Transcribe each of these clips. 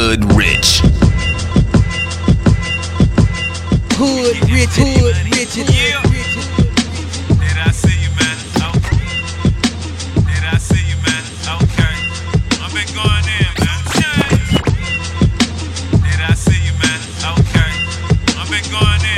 Hood Rich. Hood Rich, Hood Rich, Yeah. Did I see you, man? Okay. Did I see you, man? Okay. I've been going in, man. Did I see you, man? Okay. I've been going in,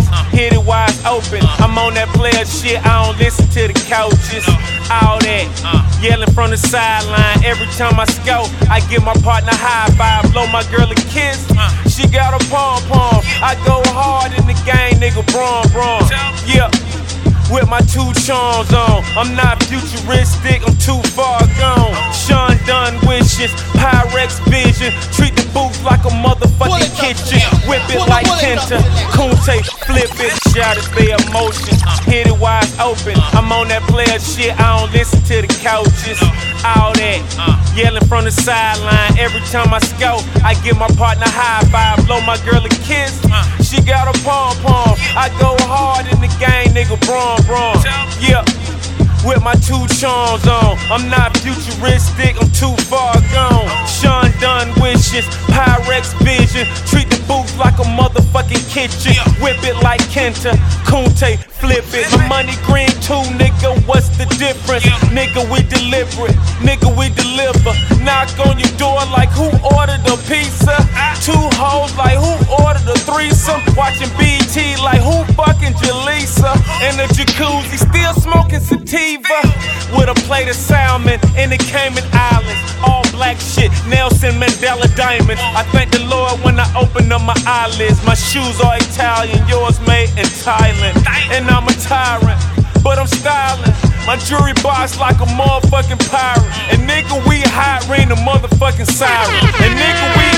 Uh-huh. hit it wide open. Uh-huh. I'm on that player shit, I don't listen to the coaches. All that, uh-huh. yelling from the sideline every time I score. I give my partner high five, blow my girl a kiss. She got a pom pom. I go hard in the game, nigga, bron bron. Yeah. With my two charms on, I'm not futuristic, I'm too far gone. Oh. Sean Dunn wishes, Pyrex vision, treat like a motherfucking kitchen. Whip it like Kenta, Kunte, flip it, shout it their emotions, hit it wide open. I'm on that player shit, I don't listen to the coaches. All that, yelling from the sideline every time I score. I give my partner high five, blow my girl a kiss. She got a pom pom. I go hard in the game, nigga, bron bron. Yeah. With my two charms on, I'm not futuristic, I'm too far gone. Sean Dunn wishes, Pyrex vision, treat the booth like a motherfucking kitchen. Whip it like Kenta, Kunte, flip it. My money green too, nigga, what's the difference? Nigga, we deliberate, nigga, we deliver. Knock on your door like who ordered a pizza? Two hoes like who ordered a threesome? Watching BT like who fucking Jaleesa? In the jacuzzi, sativa. With a plate of salmon in the Cayman Islands. All black shit, Nelson Mandela diamonds. I thank the Lord when I open up my eyelids. My shoes are Italian, yours made in Thailand. And I'm a tyrant, but I'm styling. My jewelry box like a motherfucking pirate. And nigga, we hot ring the motherfucking siren. And nigga, we